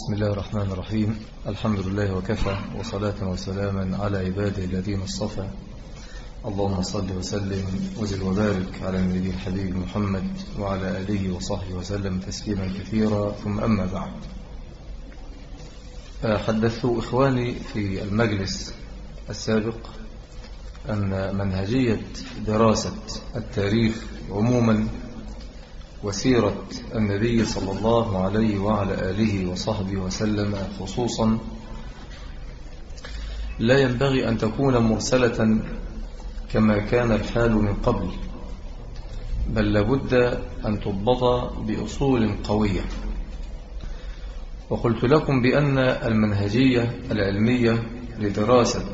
بسم الله الرحمن الرحيم. الحمد لله وكفى وصلاة وسلاما على عباده الذين اصطفى. اللهم صل وسلم وزل وبارك على النبي الحبيب محمد وعلى آله وصحبه وسلم تسليما كثيرا. ثم أما بعد. حدثت إخواني في المجلس السابق أن منهجية دراسة التاريخ عموما وسيرة النبي صلى الله عليه وعلى آله وصحبه وسلم خصوصا لا ينبغي أن تكون مرسلة كما كان الحال من قبل بل لابد أن تضبط بأصول قوية. وقلت لكم بأن المنهجية العلمية لدراسة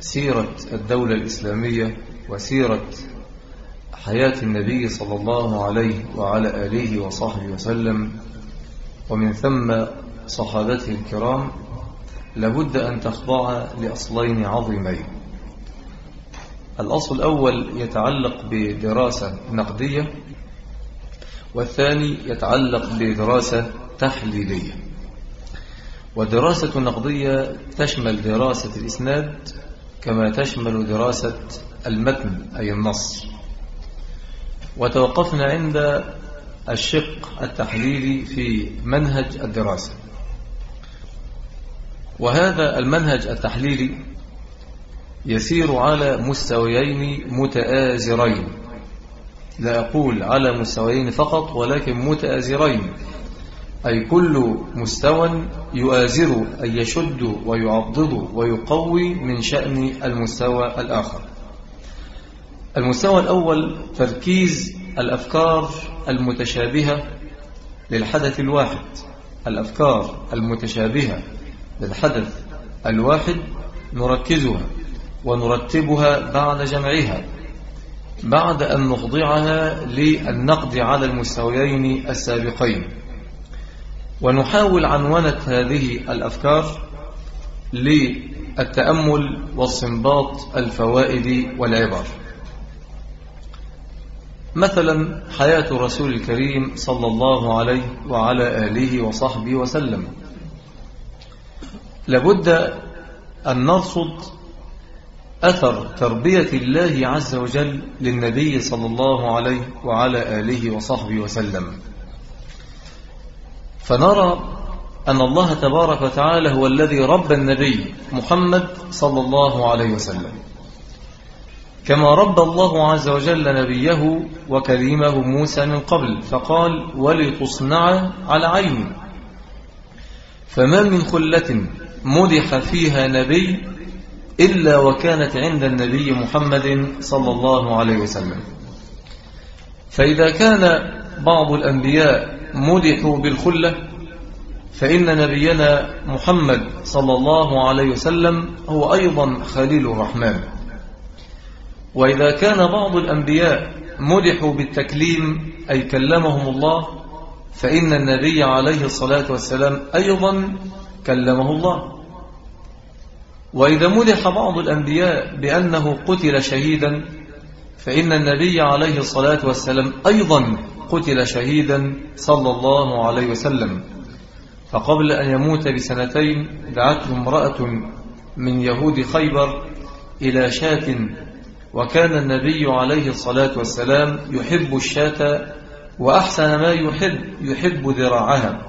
سيرة الدولة الإسلامية وسيرة حياة النبي صلى الله عليه وعلى آله وصحبه وسلم. ومن ثم صحابته الكرام لابد أن تخضع لأصلين عظيمين. الأصل الأول يتعلق بدراسة نقدية والثاني يتعلق بدراسة تحليلية. والدراسة النقدية تشمل دراسة الإسناد كما تشمل دراسة المتن أي النص. وتوقفنا عند الشق التحليلي في منهج الدراسة. وهذا المنهج التحليلي يسير على مستويين متآزرين. لا أقول على مستويين فقط ولكن متآزرين. أي كل مستوى يؤازر أن يشد ويعضد ويقوي من شأن المستوى الآخر. المستوى الأول تركيز الأفكار المتشابهة للحدث الواحد. الأفكار المتشابهة للحدث الواحد نركزها ونرتبها بعد جمعها بعد أن نخضعها للنقد على المستويين السابقين. ونحاول عنونة هذه الأفكار للتأمل واستنباط الفوائد والعبر. مثلا حياة الرسول الكريم صلى الله عليه وعلى آله وصحبه وسلم. لابد أن نرصد أثر تربية الله عز وجل للنبي صلى الله عليه وعلى آله وصحبه وسلم. فنرى أن الله تبارك وتعالى هو الذي ربى النبي محمد صلى الله عليه وسلم. كما رب الله عز وجل نبيه وكريمه موسى من قبل فقال ولتصنع على عيني فما من خلة مدح فيها نبي إلا وكانت عند النبي محمد صلى الله عليه وسلم. فإذا كان بعض الأنبياء مدحوا بالخلة فإن نبينا محمد صلى الله عليه وسلم هو أيضا خليل الرحمن. وإذا كان بعض الأنبياء مدحوا بالتكليم أي كلمهم الله فإن النبي عليه الصلاة والسلام أيضا كلمه الله. وإذا مدح بعض الأنبياء بأنه قتل شهيدا فإن النبي عليه الصلاة والسلام أيضا قتل شهيدا صلى الله عليه وسلم. فقبل أن يموت بسنتين دعته امرأة من يهود خيبر إلى شاة وكان النبي عليه الصلاة والسلام يحب الشاة وأحسن ما يحب يحب ذراعها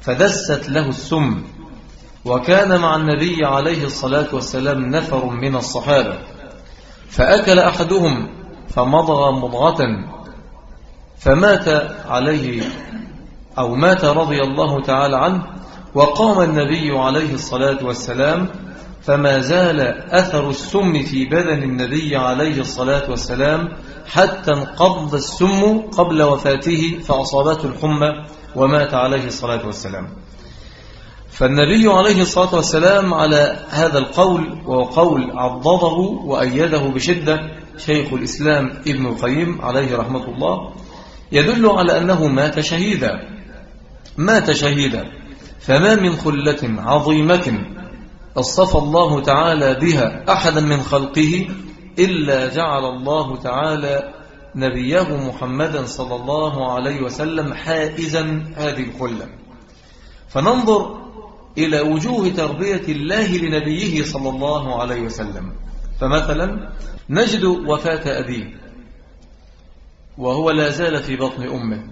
فدست له السم. وكان مع النبي عليه الصلاة والسلام نفر من الصحابة فأكل أحدهم فمضغ مضغة. فمات عليه أو مات رضي الله تعالى عنه وقام النبي عليه الصلاة والسلام فما زال أثر السم في بدن النبي عليه الصلاة والسلام حتى انقض السم قبل وفاته فأصابته الحمى ومات عليه الصلاة والسلام. فالنبي عليه الصلاة والسلام على هذا القول وهو قول عضده وأيده بشدة شيخ الإسلام ابن القيم عليه رحمة الله يدل على أنه مات شهيدا. مات شهيدا. فما من خلة عظيمة أصطفى الله تعالى بها أحدا من خلقه إلا جعل الله تعالى نبيه محمدا صلى الله عليه وسلم حائزا هذه الخلة. فننظر إلى وجوه تربية الله لنبيه صلى الله عليه وسلم. فمثلا نجد وفاة أبيه وهو لا زال في بطن أمه.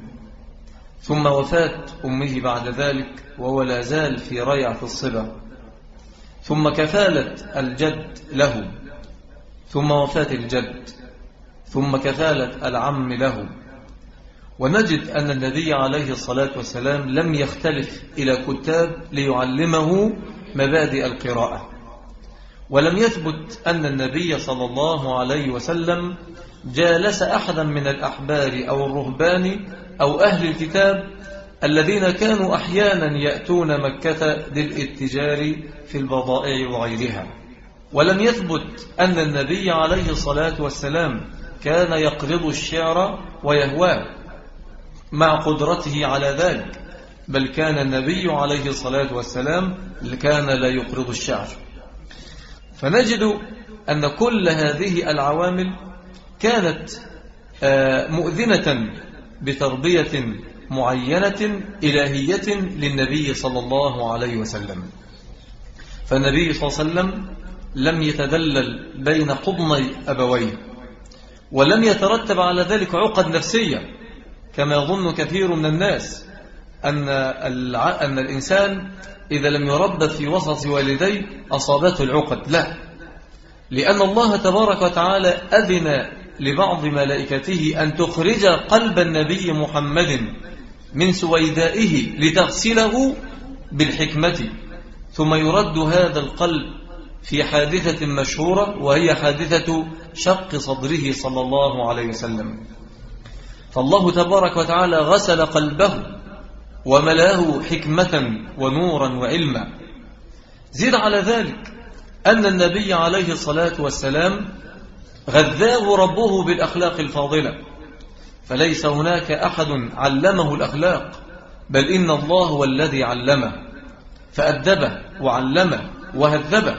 ثم وفاة أمه بعد ذلك وهو لا زال في ريعة الصبا. ثم كفالة الجد له ثم وفاة الجد ثم كفالة العم له. ونجد أن النبي عليه الصلاة والسلام لم يختلف إلى كتاب ليعلمه مبادئ القراءة. ولم يثبت أن النبي صلى الله عليه وسلم جالس أحدا من الأحبار أو الرهبان أو أهل الكتاب الذين كانوا أحيانا يأتون مكة للاتجار في البضائع وغيرها. ولم يثبت أن النبي عليه الصلاة والسلام كان يقرض الشعر ويهواه مع قدرته على ذلك بل كان النبي عليه الصلاة والسلام كان لا يقرض الشعر. فنجد أن كل هذه العوامل كانت آه، مؤذنة بتربية معينة إلهية للنبي صلى الله عليه وسلم. فالنبي صلى الله عليه وسلم لم يتدلل بين حضني أبويه ولم يترتب على ذلك عقد نفسية كما يظن كثير من الناس أن, أن الإنسان إذا لم يربى في وسط والديه أصابته العقد. لا لأن الله تبارك وتعالى أذن لبعض ملائكته أن تخرج قلب النبي محمد من سويدائه لتغسله بالحكمة. ثم يرد هذا القلب في حادثة مشهورة وهي حادثة شق صدره صلى الله عليه وسلم. فالله تبارك وتعالى غسل قلبه وملاه حكمة ونورا وعلما. زيد على ذلك أن النبي عليه الصلاة والسلام غذاه ربه بالأخلاق الفاضلة. فليس هناك أحد علمه الأخلاق بل إن الله هو الذي علمه فأدبه وعلمه وهذبه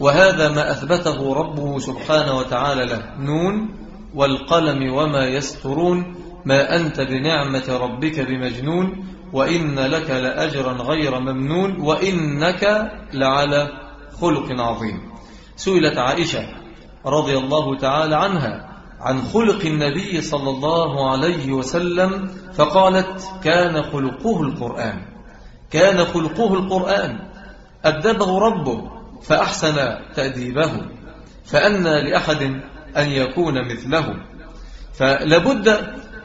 وهذا ما أثبته ربه سبحانه وتعالى له نون والقلم وما يسترون ما أنت بنعمة ربك بمجنون وإن لك لأجرا غير ممنون وإنك لعلى خلق عظيم. سئلت عائشة رضي الله تعالى عنها عن خلق النبي صلى الله عليه وسلم فقالت كان خلقه القرآن كان خلقه القرآن أدبه ربه فأحسن تأديبه فأنى لأحد أن يكون مثله فلابد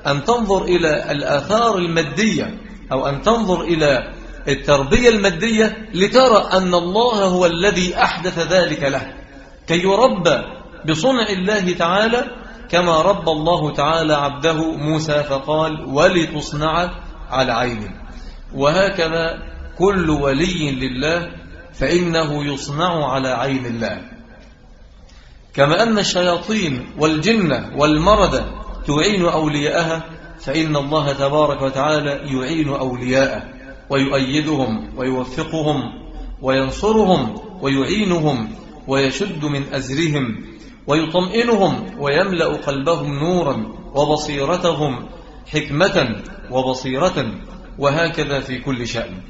أن تنظر إلى الآثار المادية أو أن تنظر إلى التربية المادية لترى أن الله هو الذي أحدث ذلك له كي يربى بصنع الله تعالى كما رب الله تعالى عبده موسى فقال ولتصنع على عيني وهكذا كل ولي لله فإنه يصنع على عين الله. كما أن الشياطين والجنة والمرد تعين أولياءها فإن الله تبارك وتعالى يعين أولياءه ويؤيدهم ويوفقهم وينصرهم ويعينهم ويشد من أزرهم ويطمئنهم ويملأ قلبهم نورا وبصيرتهم حكمة وبصيرة وهكذا في كل شأن.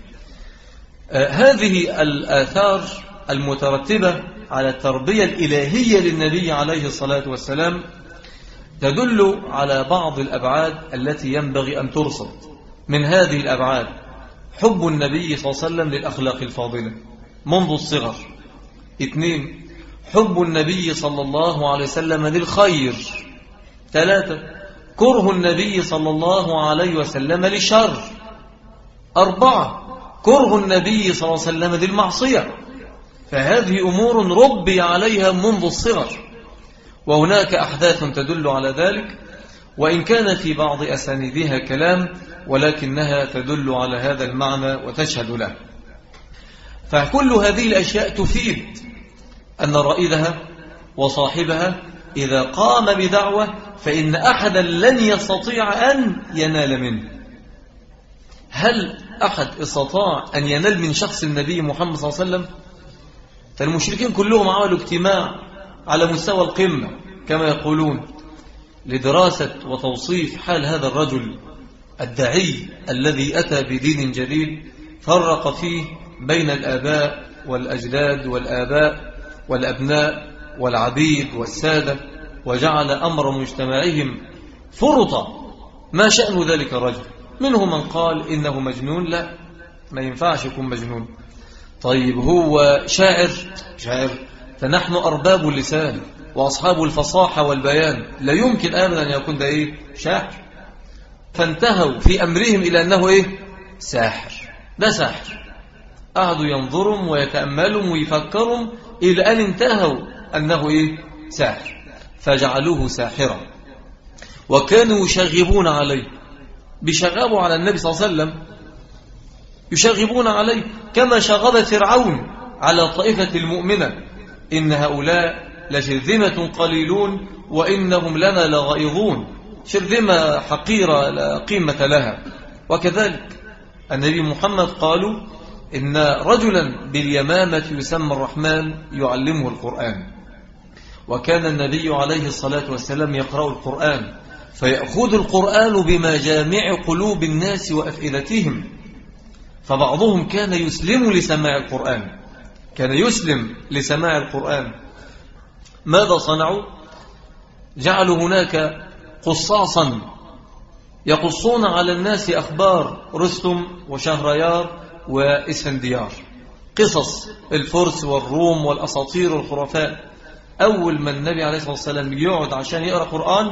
آه، هذه الآثار المترتبة على التربية الإلهية للنبي عليه الصلاة والسلام تدل على بعض الأبعاد التي ينبغي أن ترصد. من هذه الأبعاد حب النبي صلى الله عليه وسلم للأخلاق الفاضلة منذ الصغر. اثنين حب النبي صلى الله عليه وسلم للخير ثلاثة كره النبي صلى الله عليه وسلم للشر أربعة كره النبي صلى الله عليه وسلم للمعصية فهذه أمور ربي عليها منذ الصغر. وهناك أحداث تدل على ذلك. وإن كان في بعض أسانيدها كلام ولكنها تدل على هذا المعنى وتشهد له. فكل هذه الأشياء تفيد. أن رائدها وصاحبها إذا قام بدعوة فإن أحدا لن يستطيع أن ينال منه. هل أحد استطاع أن ينال من شخص النبي محمد صلى الله عليه وسلم؟ فالمشركين كلهم عملوا اجتماع على مستوى القمة كما يقولون لدراسة وتوصيف حال هذا الرجل الدعي الذي أتى بدين جديد فرق فيه بين الآباء والأجداد والآباء. والأبناء والعبيد والسادة وجعل أمر مجتمعهم فرطا. ما شأن ذلك الرجل؟ منهم من قال إنه مجنون. لا ما ينفعش يكون مجنون. طيب هو شاعر؟ شاعر. فنحن أرباب اللسان وأصحاب الفصاحة والبيان. لا يمكن أبدا أن يكون ده إيه؟ شاعر. فانتهوا في أمرهم إلى أنه إيه؟ ساحر. ده ساحر. قعدوا ينظرهم ويتأملهم ويفكرهم إلى أن انتهوا أنه إيه؟ ساحر. فجعلوه ساحرا. وكانوا يشغبون عليه. بشغبوا على النبي صلى الله عليه وسلم. يشغبون عليه كما شغب فرعون على طائفة المؤمنة. إن هؤلاء لشرذمة قليلون وإنهم لنا لغائظون. شرذمة حقيرة لا قيمة لها. وكذلك النبي محمد قالوا إن رجلا باليمامة يسمى الرحمن يعلمه القرآن. وكان النبي عليه الصلاة والسلام يقرأ القرآن فيأخذ القرآن بمجامع قلوب الناس وأفئدتهم. فبعضهم كان يسلم لسماع القرآن كان يسلم لسماع القرآن. ماذا صنعوا؟ جعلوا هناك قصاصا يقصون على الناس أخبار رستم وشهريار وإسفنديار قصص الفرس والروم والأساطير والخرافات. أول ما النبي عليه الصلاة والسلام يقعد عشان يقرأ قرآن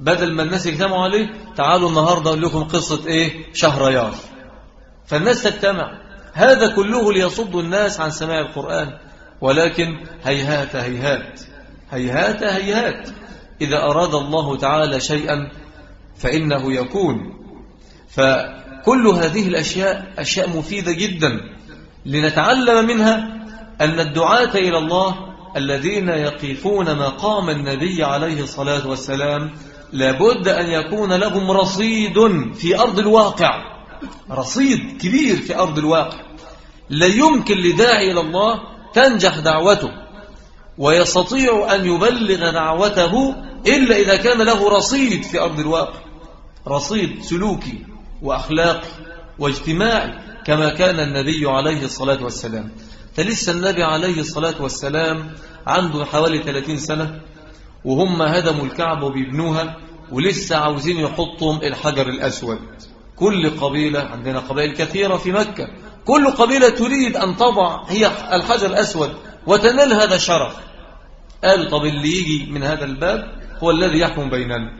بدل ما الناس يجتمعوا عليه تعالوا النهاردة أقول لكم قصة إيه؟ شهريار. فالناس تجتمع. هذا كله ليصد الناس عن سماع القرآن. ولكن هيهات هيهات. هيهات هيهات. إذا أراد الله تعالى شيئا فإنه يكون. فكل هذه الأشياء أشياء مفيدة جدا لنتعلم منها أن الدعاة إلى الله الذين يقفون مقام النبي عليه الصلاة والسلام لابد أن يكون لهم رصيد في أرض الواقع رصيد كبير في أرض الواقع. لا يمكن لداعي إلى الله تنجح دعوته ويستطيع أن يبلغ دعوته إلا إذا كان له رصيد في أرض الواقع رصيد سلوكي. وأخلاقي واجتماعي كما كان النبي عليه الصلاة والسلام. فلسه النبي عليه الصلاة والسلام عنده حوالي 30 سنة وهم هدموا الكعبة وبيبنوها ولسه عاوزين يحطهم الحجر الأسود. كل قبيلة عندنا قبائل كثيرة في مكة كل قبيلة تريد أن تضع هي الحجر الأسود وتنال هذا الشرف قال طب اللي يجي من هذا الباب هو الذي يحكم بيننا.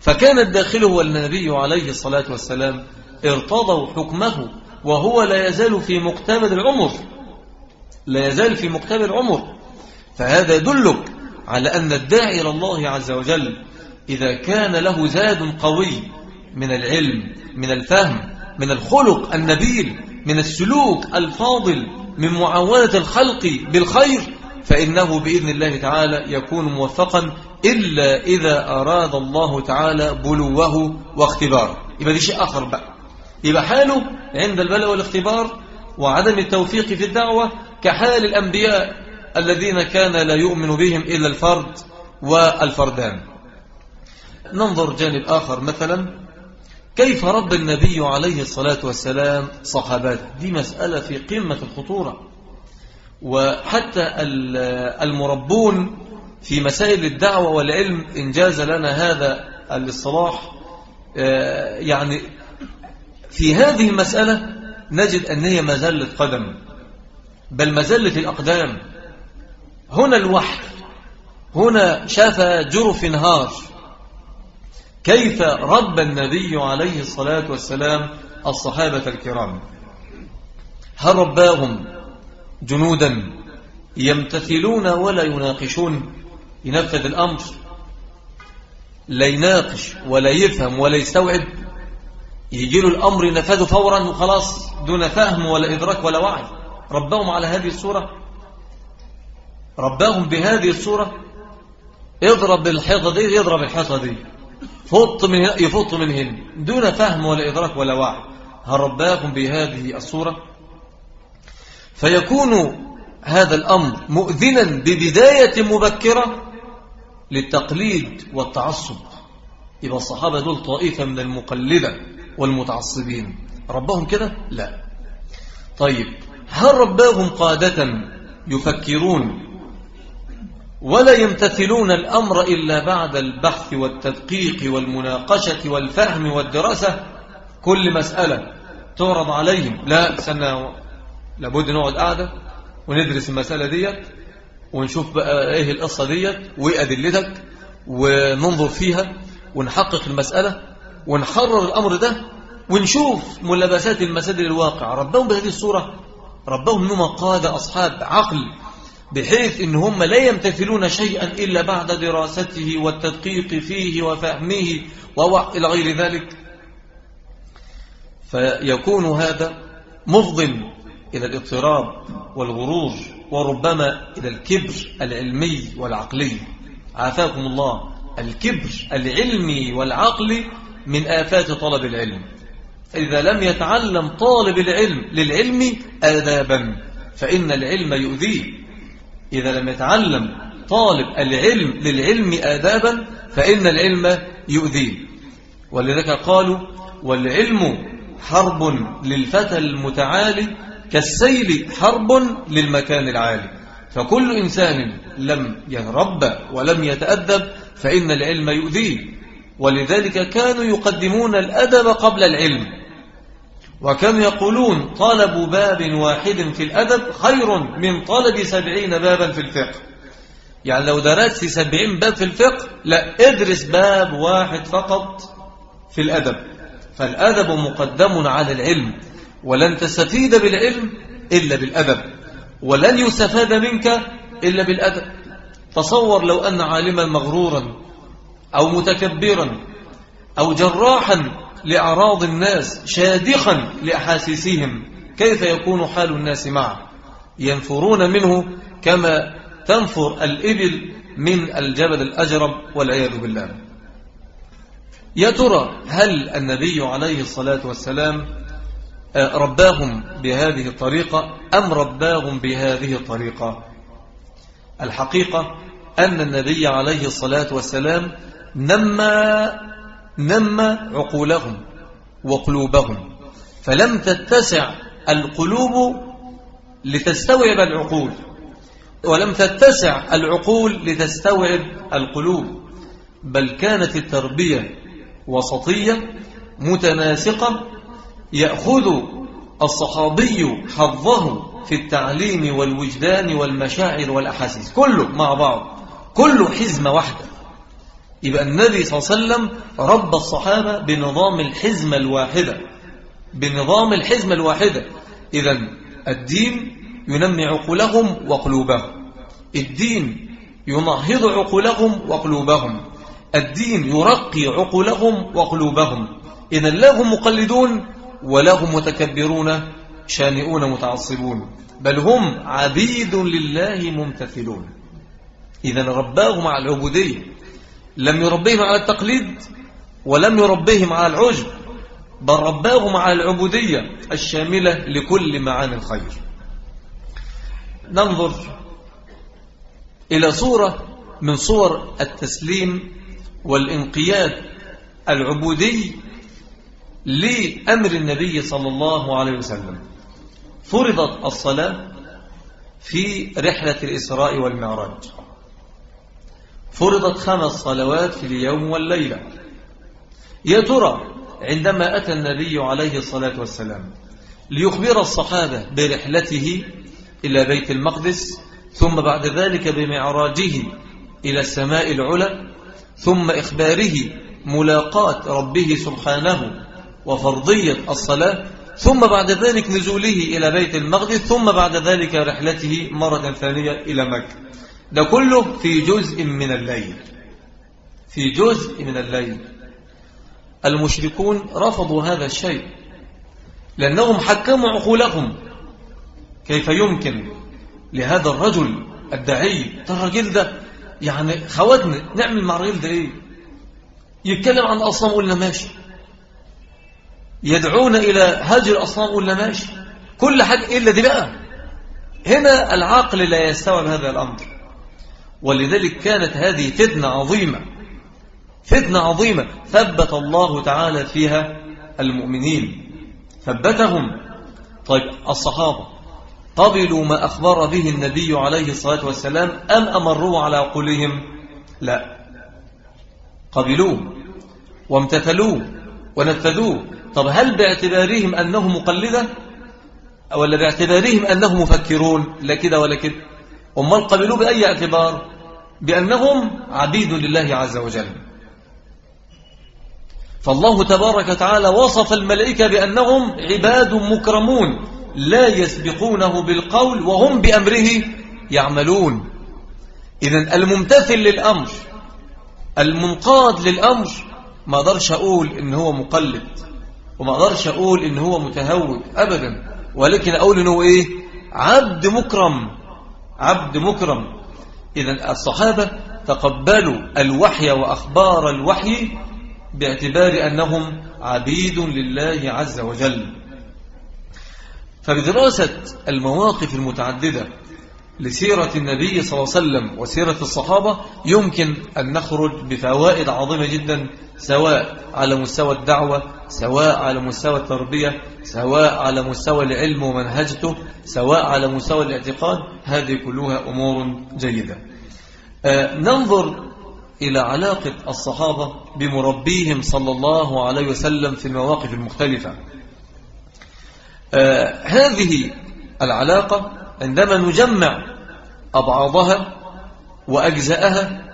فكان الداخل هو النبي عليه الصلاة والسلام ارتضوا حكمه وهو لا يزال في مقتبل العمر. لا يزال في مقتبل العمر. فهذا يدلك على أن الداعي إلى الله عز وجل إذا كان له زاد قوي من العلم من الفهم من الخلق النبيل من السلوك الفاضل من معاونة الخلق بالخير فإنه بإذن الله تعالى يكون موفقا إلا إذا أراد الله تعالى بلوه واختباره. يبقى دي شيء آخر بقى. يبقى حاله عند البلاء والاختبار وعدم التوفيق في الدعوة كحال الأنبياء الذين كان لا يؤمن بهم إلا الفرد والفردان. ننظر جانب آخر مثلا. كيف رب النبي عليه الصلاة والسلام صحاباته دي مسألة في قمة الخطورة. وحتى المربون في مسائل الدعوة والعلم إن جاز لنا هذا الاصطلاح. آه، يعني في هذه المسألة نجد أن هي مزلة قدم بل مزلة الأقدام. هنا الوحي هنا شاف جرف نهار كيف رب النبي عليه الصلاة والسلام الصحابة الكرام؟ هل رباهم جنودا يمتثلون ولا يناقشون ينفذ الأمر. لا يناقش ولا يفهم ولا يستوعب. يجي له الأمر ينفذه فورا وخلاص دون فهم ولا إدراك ولا وعي. رباهم على هذه الصورة. رباهم بهذه الصورة. اضرب الحيطة دي يضرب الحيطة دي. فط من هنا يفط من هنا. دون فهم ولا إدراك ولا وعي. هل رباكم بهذه الصورة. فيكون هذا الأمر مؤذنا ببداية مبكرة. للتقليد والتعصب. يبقى الصحابة دول طائفة من المقلدة والمتعصبين ربهم كده؟ لا. طيب هل رباهم قادة يفكرون ولا يمتثلون الأمر إلا بعد البحث والتدقيق والمناقشة والفهم والدراسة؟ كل مسألة تعرض عليهم. لا سنة لابد نقعد قاعدة وندرس المسألة ديت. ونشوف بقى إيه القصة ديت وإيه أدلتك وننظر فيها ونحقق المسألة ونحرر الأمر ده ونشوف ملابسات المسائل الواقع. ربهم بهذه الصورة ربهم انهم قادة أصحاب عقل بحيث إن هم لا يمتثلون شيئا إلا بعد دراسته والتدقيق فيه وفهمه وإلى غير ذلك. فيكون هذا مفضل إلى الاضطراب والغرور وربما إلى الكبر العلمي والعقلي. عافاكم الله. الكبر العلمي والعقلي من آفات طلب العلم. إذا لم يتعلم طالب العلم للعلم آدابا فإن العلم يؤذيه. إذا لم يتعلم طالب العلم للعلم آدابا فإن العلم يؤذيه. ولذلك قالوا والعلم حرب للفتى المتعالي كالسيل حرب للمكان العالي. فكل إنسان لم يربى ولم يتأدب فإن العلم يؤذيه. ولذلك كانوا يقدمون الأدب قبل العلم. وكانوا يقولون طلب باب واحد في الأدب خير من طلب سبعين بابا في الفقه. يعني لو درست سبعين باب في الفقه لا ادرس باب واحد فقط في الأدب. فالأدب مقدم على العلم. ولن تستفيد بالعلم إلا بالأدب ولن يستفاد منك إلا بالأدب. تصور لو أن عالما مغرورا أو متكبرا أو جراحا لأعراض الناس شادخا لأحاسيسهم كيف يكون حال الناس معه؟ ينفرون منه كما تنفر الإبل من الجبل الأجرب والعياذ بالله. يا ترى هل النبي عليه الصلاة والسلام رباهم بهذه الطريقة أم رباهم بهذه الطريقة؟ الحقيقة أن النبي عليه الصلاة والسلام نمى نمى عقولهم وقلوبهم فلم تتسع القلوب لتستوعب العقول ولم تتسع العقول لتستوعب القلوب بل كانت التربية وسطية متناسقة يأخذ الصحابي حظه في التعليم والوجدان والمشاعر والأحاسيس. كله مع بعض. كله حزمة واحدة يبقى النبي صلى الله عليه وسلم رب الصحابة بنظام الحزمة الواحدة. بنظام الحزمة الواحدة. إذا الدين ينمي عقولهم وقلوبهم. الدين ينهض عقولهم وقلوبهم. الدين يرقي عقولهم وقلوبهم. إذا لهم مقلدون ولهم متكبرون شانئون متعصبون بل هم عبيد لله ممتثلون. إذا رباهم على العبودية لم يربيهم على التقليد ولم يربيهم على العجب بل رباهم على العبودية الشاملة لكل معاني الخير. ننظر إلى صورة من صور التسليم والانقياد العبودي لأمر النبي صلى الله عليه وسلم. فرضت الصلاة في رحلة الإسراء والمعراج. فرضت خمس صلوات في اليوم والليلة. يا ترى عندما أتى النبي عليه الصلاة والسلام ليخبر الصحابة برحلته إلى بيت المقدس ثم بعد ذلك بمعراجه إلى السماء العلى ثم إخباره ملاقاة ربه سبحانه وفرضية الصلاة ثم بعد ذلك نزوله إلى بيت المقدس ثم بعد ذلك رحلته مرة ثانية إلى مكة. ده كله في جزء من الليل. في جزء من الليل. المشركون رفضوا هذا الشيء لأنهم حكموا عقولهم. كيف يمكن لهذا الرجل الدعي؟ ترى الراجل ده يعني خواتنا نعمل مع الراجل ده إيه؟ يتكلم عن أصنام قلنا ماشي. يدعون إلى هجر الأصنام قلنا ماشي كل حاجة إلا دي بقى. هنا العقل لا يستوعب هذا الأمر. ولذلك كانت هذه فتنة عظيمة. فتنة عظيمة. ثبت الله تعالى فيها المؤمنين. ثبتهم. طيب الصحابة. قبلوا ما أخبر به النبي عليه الصلاة والسلام أم أمروا على عقولهم لا. قبلوه. وامتثلوه. ونفذوه. طب هل باعتبارهم أنه مقلدة؟ ولا باعتبارهم أنهم مفكرون؟ لا كده ولا كده. أمال قبلوه بأي اعتبار؟ بأنهم عبيد لله عز وجل. فالله تبارك وتعالى وصف الملائكة بأنهم عباد مكرمون لا يسبقونه بالقول وهم بأمره يعملون. إذا الممتثل للأمر المنقاد للأمر ما أقدرش أقول إن هو مقلد. وما أقدرش أقول إن هو متهوج أبدا ولكن أقول إنه إيه؟ عبد مكرم عبد مكرم. إذا الصحابة تقبلوا الوحي وأخبار الوحي باعتبار أنهم عبيد لله عز وجل. فبدراسة المواقف المتعددة لسيرة النبي صلى الله عليه وسلم وسيرة الصحابة يمكن أن نخرج بفوائد عظيمة جدا سواء على مستوى الدعوة سواء على مستوى التربية سواء على مستوى العلم ومنهجته سواء على مستوى الاعتقاد هذه كلها أمور جيدة. آه ننظر إلى علاقة الصحابة بمربيهم صلى الله عليه وسلم في المواقف المختلفة. آه هذه العلاقة عندما نجمع أبعاضها وأجزاءها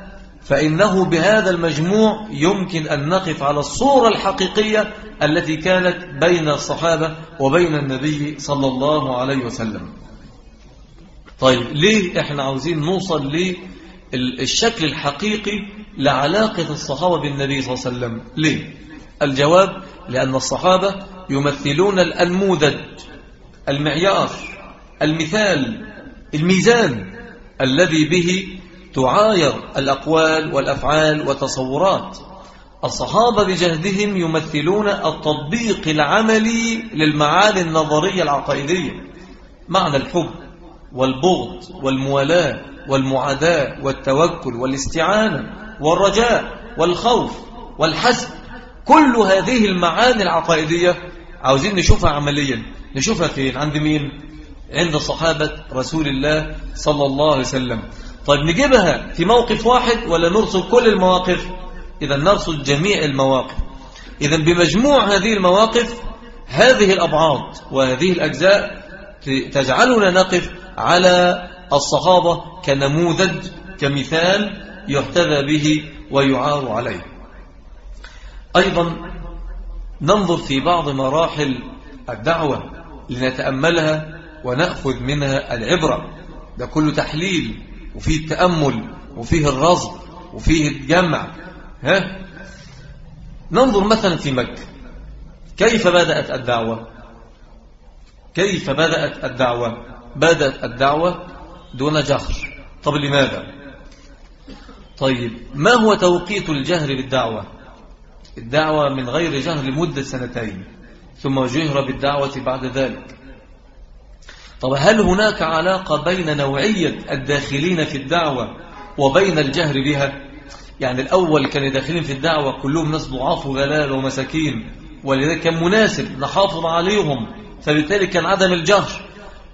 فإنه بهذا المجموع يمكن أن نقف على الصورة الحقيقية التي كانت بين الصحابة وبين النبي صلى الله عليه وسلم. طيب ليه إحنا عاوزين نوصل للشكل الحقيقي لعلاقة الصحابة بالنبي صلى الله عليه وسلم؟ ليه؟ الجواب لأن الصحابة يمثلون الأنموذج المعيار المثال الميزان الذي به تعاير الأقوال والأفعال والتصورات. الصحابة بجهدهم يمثلون التطبيق العملي للمعاني النظرية العقائدية معنى الحب والبغض والموالاة والمعاداة والتوكل والاستعانة والرجاء والخوف والحسب كل هذه المعاني العقائدية عاوزين نشوفها عمليا نشوفها فين عند مين؟ عند صحابة رسول الله صلى الله عليه وسلم. طيب نجيبها في موقف واحد ولا نرصد كل المواقف؟ إذا نرصد جميع المواقف. إذا بمجموع هذه المواقف هذه الأبعاد وهذه الأجزاء تجعلنا نقف على الصحابة كنموذج كمثال يحتذى به ويعار عليه. أيضا ننظر في بعض مراحل الدعوة لنتأملها ونأخذ منها العبرة. ده كله تحليل وفيه التأمل وفيه الرصد وفيه الجمع. ها؟ ننظر مثلا في مكة. كيف بدأت الدعوة؟ كيف بدأت الدعوة؟ بدأت الدعوة دون جهر. طب لماذا؟ طيب ما هو توقيت الجهر بالدعوة؟ الدعوة من غير جهر لمدة سنتين ثم جهر بالدعوة بعد ذلك. طب هل هناك علاقة بين نوعية الداخلين في الدعوة وبين الجهر بها؟ يعني الأول كانوا داخلين في الدعوة كلهم ناس ضعاف وغلال ومساكين ولذلك كان مناسب نحافظ عليهم فبالتالي كان عدم الجهر.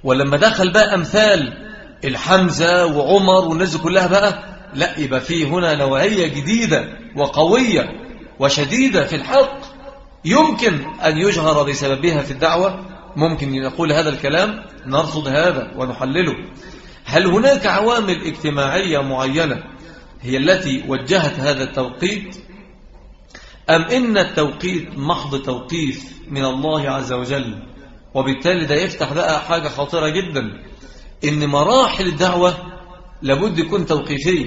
ولما دخل بقى أمثال الحمزة وعمر والناس كلها بقى لا يبقى فيه هنا نوعية جديدة وقوية وشديدة في الحق يمكن أن يجهر بسببها في الدعوة. ممكن نقول هذا الكلام نرصد هذا ونحلله. هل هناك عوامل اجتماعية معينة هي التي وجهت هذا التوقيت؟ أم إن التوقيت محض توقيف من الله عز وجل وبالتالي ده يفتح بقى حاجة خطيرة جدا؟ إن مراحل الدعوة لابد يكون توقيفية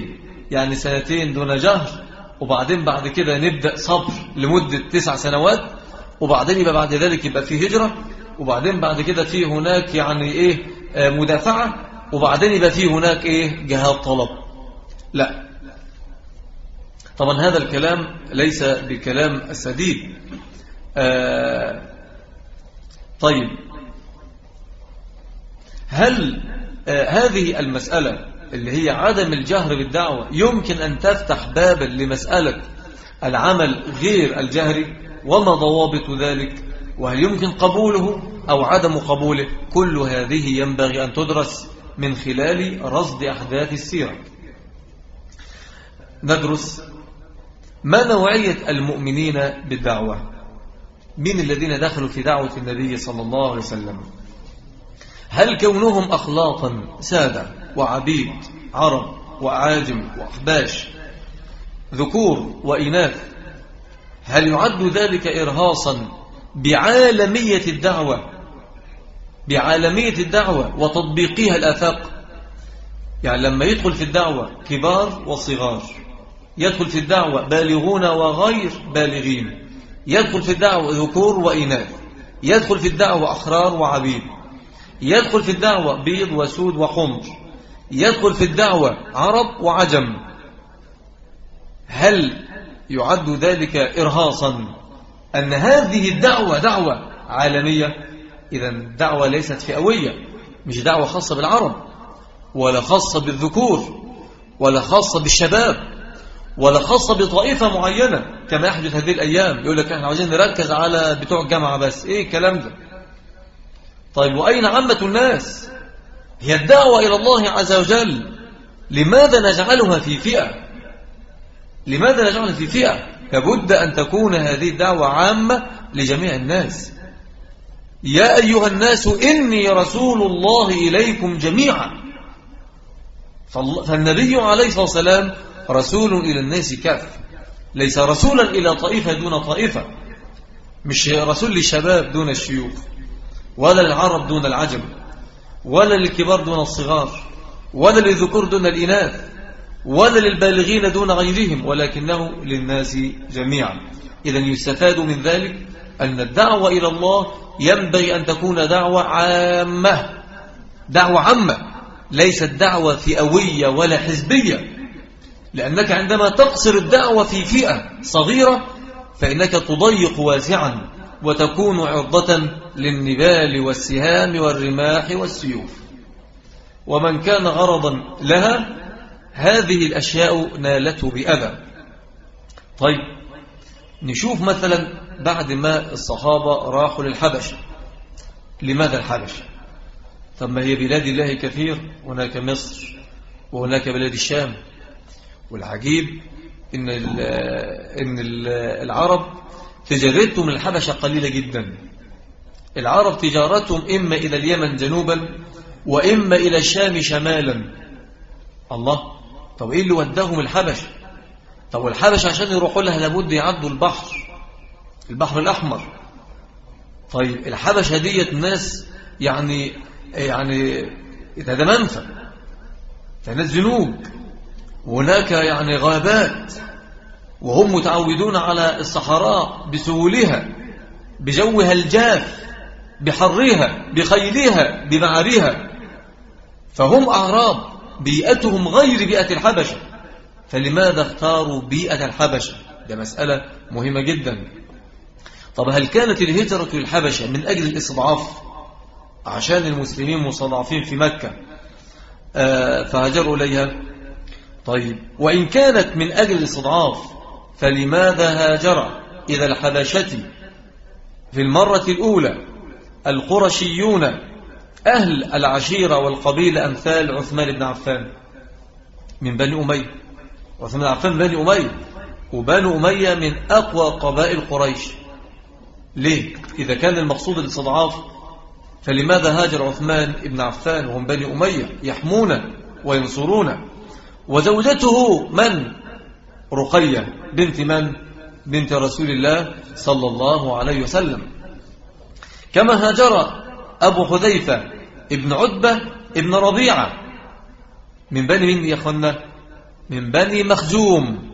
يعني سنتين دون جهر وبعدين بعد كده نبدأ صبر لمدة تسع سنوات وبعدين يبقى بعد ذلك يبقى في هجرة. وبعدين بعد كده في هناك يعني إيه مدافعة وبعدين يبقى في هناك إيه جهاد طلب. لا. طبعا هذا الكلام ليس بكلام السديد آه طيب. هل آه هذه المسألة اللي هي عدم الجهر بالدعوة يمكن أن تفتح بابا لمسألة العمل غير الجهري؟ وما ضوابط ذلك؟ وهل يمكن قبوله أو عدم قبوله؟ كل هذه ينبغي أن تدرس من خلال رصد أحداث السيرة. ندرس ما نوعية المؤمنين بالدعوة؟ من الذين دخلوا في دعوة النبي صلى الله عليه وسلم؟ هل كونهم أخلاقا سادة وعبيد عرب وأعاجم وأحباش ذكور وإناث هل يعد ذلك إرهاصا بعالمية الدعوة بعالمية الدعوة وتطبيقها الآفاق. يعني لما يدخل في الدعوة كبار وصغار يدخل في الدعوة بالغون وغير بالغين يدخل في الدعوة ذكور وإناث يدخل في الدعوة أحرار وعبيد يدخل في الدعوة بيض وسود وحمر يدخل في الدعوة عرب وعجم. هل يعد ذلك إرهاصا؟ أن هذه الدعوة دعوة عالمية. إذا الدعوة ليست فئوية مش دعوة خاصة بالعرب ولا خاصة بالذكور ولا خاصة بالشباب ولا خاصة بطائفة معينة. كما يحدث هذه الأيام يقول لك إحنا عاوزين نركز على بتوع الجامعة بس. إيه الكلام ده؟ طيب وأين عامة الناس؟ هي الدعوة إلى الله عز وجل لماذا نجعلها في فئة؟ لماذا نجعلها في فئة؟ لابد أن تكون هذه الدعوة عامة لجميع الناس. يا أيها الناس إني رسول الله إليكم جميعا. فالنبي عليه الصلاة والسلام رسول إلى الناس كاف. ليس رسولا إلى طائفة دون طائفة. مش رسول للشباب دون الشيوخ ولا للعرب دون العجم ولا للكبار دون الصغار ولا للذكور دون الإناث. ولا للبالغين دون غيرهم ولكنه للناس جميعا. إذا يستفاد من ذلك أن الدعوة إلى الله ينبغي أن تكون دعوة عامة. دعوة عامة ليست دعوة فئوية ولا حزبية. لأنك عندما تقصر الدعوة في فئة صغيرة فإنك تضيق واسعا وتكون عرضة للنبال والسهام والرماح والسيوف. ومن كان غرضا لها هذه الأشياء نالته بأذى. طيب نشوف مثلا بعد ما الصحابة راحوا للحبش. لماذا الحبش؟ طب ما هي بلاد الله كثير هناك مصر وهناك بلاد الشام. والعجيب إن, إن العرب تجارتهم الحبشة قليلة جدا. العرب تجارتهم إما إلى اليمن جنوبا وإما إلى الشام شمالا. الله؟ طب إيه اللي وداهم الحبش؟ طب والحبش عشان يروحوا لها لابد يعدوا البحر البحر الأحمر. طيب الحبشة ديت ناس يعني يعني ده ده منفى ده ناس جنوب. وهناك يعني غابات وهم متعودون على الصحراء بسهولها بجوها الجاف بحرها بخيلها بمعارها. فهم أعراب. بيئتهم غير بيئة الحبشة فلماذا اختاروا بيئة الحبشة ده مسألة مهمة جدا. طب هل كانت الهجرة للحبشة من أجل الاستضعاف؟ عشان المسلمين مستضعفين في مكة. آه فهاجروا إليها. طيب وإن كانت من أجل الاستضعاف فلماذا هاجر إلى الحبشة في المرة الأولى؟ القرشيون. أهل العشيرة والقبيلة أمثال عثمان بن عفان من بني أمية. عثمان بن عفان بني أمية. وبني أمية من أقوى قبائل قريش. ليه؟ إذا كان المقصود الاستضعاف. فلماذا هاجر عثمان بن عفان وهم بني أمية؟ يحمون وينصرون. وزوجته من؟ رقية بنت من؟ بنت رسول الله صلى الله عليه وسلم. كما هاجر أبو حذيفة ابن عتبة ابن ربيعة من بني من يا من بني مخزوم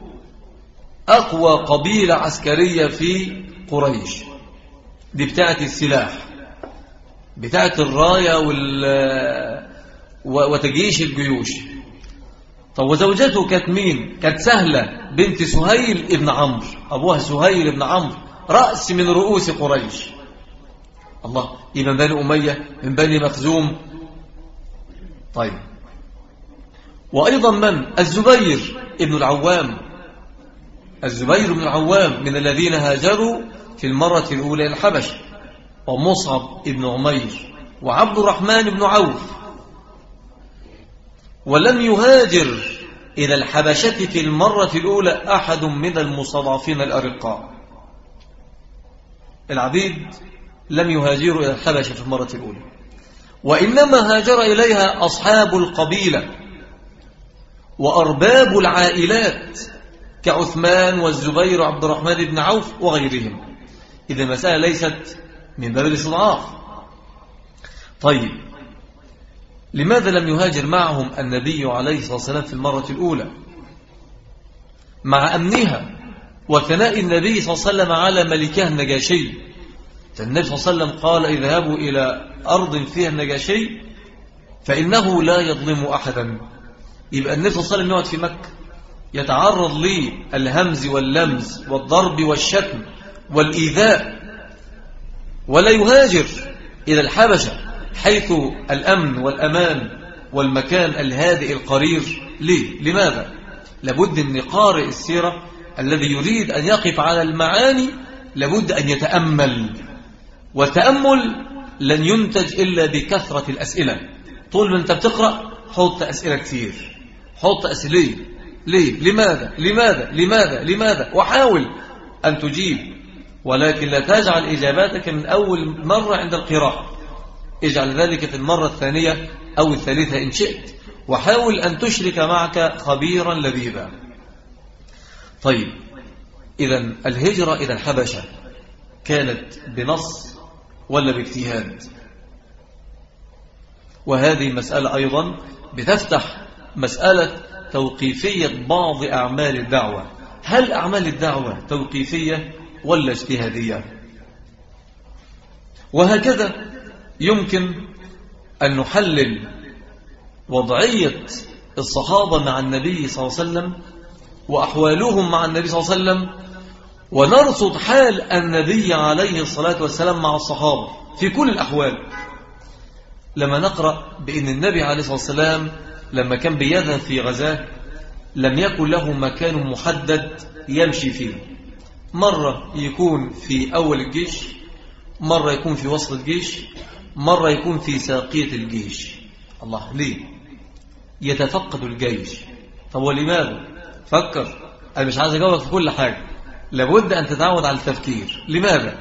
أقوى قبيلة عسكرية في قريش. دي بتاعت السلاح بتاعت الراية وال... وتجيش الجيوش. طب وزوجته كانت مين؟ كانت سهلة بنت سهيل ابن عمرو أبوها سهيل ابن عمرو رأس من رؤوس قريش. الله. من بني أمية من بني مخزوم. طيب. وأيضا من؟ الزبير ابن العوام. الزبير بن العوام من الذين هاجروا في المرة الأولى الحبش. ومصعب بن عمير وعبد الرحمن بن عوف. ولم يهاجر إلى الحبشة في المرة الأولى أحد من المستضعفين الأرقاء. العبيد لم يهاجروا إلى الحبشة في المرة الأولى. وإنما هاجر إليها أصحاب القبيلة وأرباب العائلات كعثمان والزبير وعبد الرحمن بن عوف وغيرهم. إذا المسألة ليست من باب الاستضعاف. طيب لماذا لم يهاجر معهم النبي عليه الصلاة والسلام في المرة الأولى؟ مع أمنها وثناء النبي صلى الله عليه وسلم على ملكها النجاشي. فالنبي صلى الله عليه وسلم قال اذهبوا إلى أرض فيها النجاشي فإنه لا يظلم أحدا يبقى النبي صلى الله عليه وسلم يقعد في مكة يتعرض للهمز واللمز والضرب والشتم والإيذاء ولا يهاجر إلى الحبشة حيث الأمن والأمان والمكان الهادئ القرير ليه؟ لماذا؟ لابد أن قارئ السيرة الذي يريد أن يقف على المعاني لابد أن يتأمل والتأمل لن ينتج إلا بكثرة الأسئلة. طول ما أنت بتقرأ حط أسئلة كثير حط أسئلة. ليه؟ لماذا؟ لماذا؟ لماذا؟ لماذا؟ وحاول أن تجيب. ولكن لا تجعل إجاباتك من أول مرة عند القراءة. اجعل ذلك في المرة الثانية أو الثالثة إن شئت. وحاول أن تشرك معك خبيرا لبيبا طيب إذا الهجرة إلى الحبشة كانت بنص ولا باجتهاد. وهذه المسألة أيضا بتفتح مسألة توقيفية بعض أعمال الدعوة. هل أعمال الدعوة توقيفية ولا اجتهادية؟ وهكذا يمكن أن نحلل وضعية الصحابة مع النبي صلى الله عليه وسلم وأحوالهم مع النبي صلى الله عليه وسلم ونرصد حال النبي عليه الصلاة والسلام مع الصحابة في كل الأحوال. لما نقرأ بأن النبي عليه الصلاة والسلام لما كان بيذهب في غزاة لم يكن له مكان محدد يمشي فيه. مرة يكون في أول الجيش مرة يكون في وسط الجيش مرة يكون في ساقية الجيش. الله ليه؟ يتفقد الجيش. طب ولماذا؟ فكر. أنا مش عايز أجاوبك في كل حاجة. لابد أن تتعود على التفكير. لماذا؟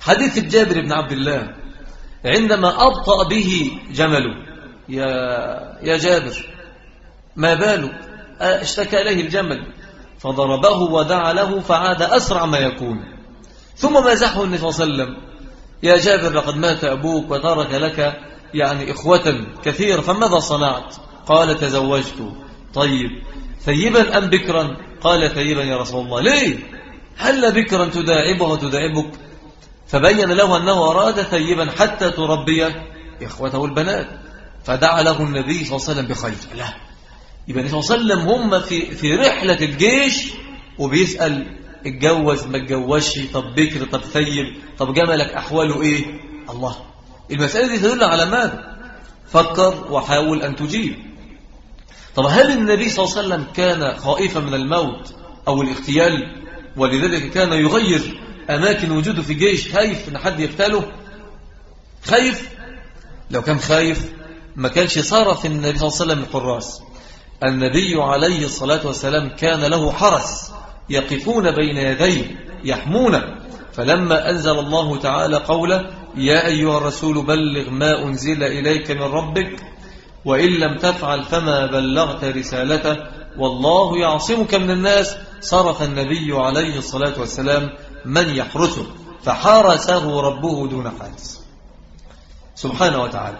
حديث جابر بن عبد الله عندما أبطأ به جمله يا, يا جابر ما بالك اشتكى إليه الجمل فضربه ودعا له فعاد أسرع ما يكون. ثم مازحه النبي صلى الله عليه وسلم. يا جابر لقد مات أبوك وترك لك يعني إخوة كثير فماذا صنعت؟ قال تزوجت. طيب ثيبا أم بكرا؟ قال ثيبا يا رسول الله. ليه؟ هل بكرا تداعبه وتداعبك؟ فبين له أنه أراد ثيبا حتى تربي إخوته البنات فدعا له النبي صلى الله عليه وسلم بخير. لا. يبقى النبي صلى الله عليه وسلم هم في, في رحلة الجيش وبيسأل اتجوز ما اتجوزش طب بكر طب ثيب طب جملك أحواله إيه؟ الله. المسألة دي تدل على ماذا؟ فكر وحاول أن تجيب. طب هل النبي صلى الله عليه وسلم كان خائفا من الموت أو الاغتيال؟ ولذلك كان يغير أماكن وجوده في الجيش خايف أن حد يقتله. خايف؟ لو كان خايف ما كانش صرف النبي صلى الله عليه وسلم الحراس. النبي عليه الصلاة والسلام كان له حرس يقفون بين يديه يحمون فلما أنزل الله تعالى قوله يا أيها الرسول بلغ ما أنزل إليك من ربك وإن لم تفعل فما بلغت رسالته والله يعصمك من الناس صرف النبي عليه الصلاة والسلام من يحرسه فحرسه ربه دون حارس. سبحانه وتعالى.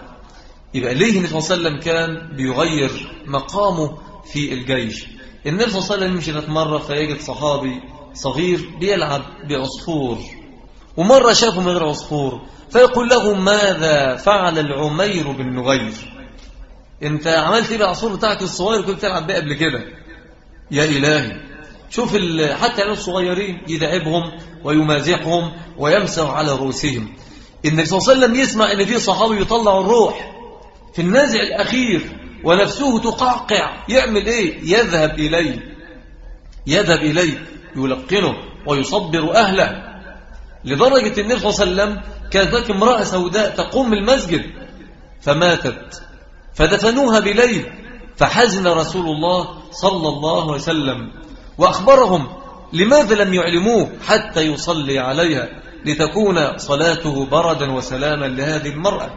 يبقى ليه النبي صلى الله عليه وسلم كان بيغير مقامه في الجيش؟ النبي صلى الله عليه وسلم يمشي مرة فيجد صحابي صغير بيلعب بعصفور ومرة شافه من غير عصفور فيقول له ماذا فعل العمير بالنغير انت عملت إيه بالعصفور بتاعك الصغير كنت تلعب بيه قبل كده. يا إلهي. شوف حتى الصغيرين يدعبهم ويمازحهم ويمسح على رؤوسهم. النبي صلى الله عليه وسلم يسمع إن في صحابي يطلع الروح. في النازع الأخير ونفسه تقعقع. يعمل إيه؟ يذهب إليه يذهب إليه يلقنه ويصبر أهله. لدرجة النبي صلى الله عليه وسلم كانت امرأة سوداء تقوم بالمسجد فماتت. فدفنوها بليل فحزن رسول الله صلى الله عليه وسلم وأخبرهم لماذا لم يعلموه حتى يصلي عليها لتكون صلاته بردا وسلاما لهذه المرأة.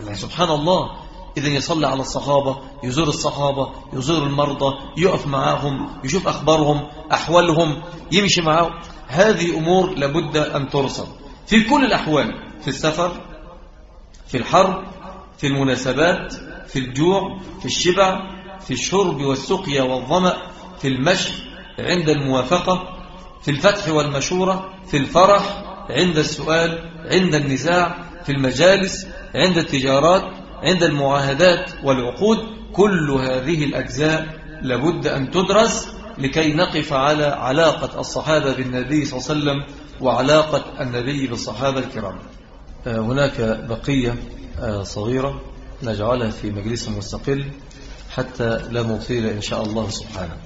الله سبحان الله. إذن يصلي على الصحابة يزور الصحابة يزور المرضى يقف معهم يشوف أخبارهم أحوالهم يمشي معهم هذه أمور لابد أن ترصد في كل الأحوال في السفر في الحرب في المناسبات في الجوع في الشبع في الشرب والسقيا والظمأ في المشي عند الموافقة في الفتح والمشورة في الفرح عند السؤال عند النزاع في المجالس عند التجارات عند المعاهدات والعقود. كل هذه الأجزاء لابد أن تدرس لكي نقف على علاقة الصحابة بالنبي صلى الله عليه وسلم وعلاقة النبي بالصحابة الكرام. آه، هناك بقية آه، صغيرة. نجعلها في مجلس مستقل حتى لا نطيل إن شاء الله سبحانه.